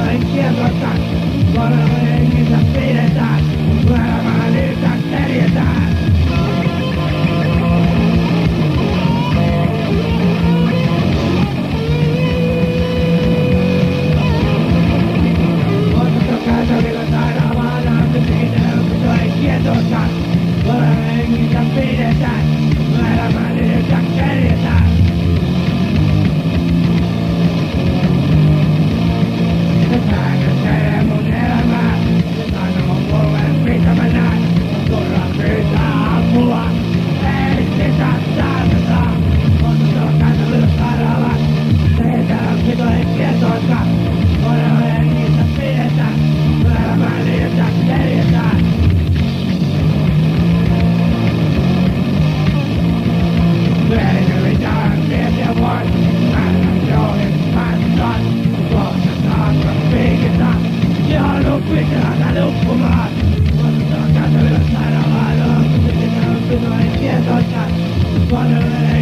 a esquerda ataca. Agora é quinta-feira I got one of them.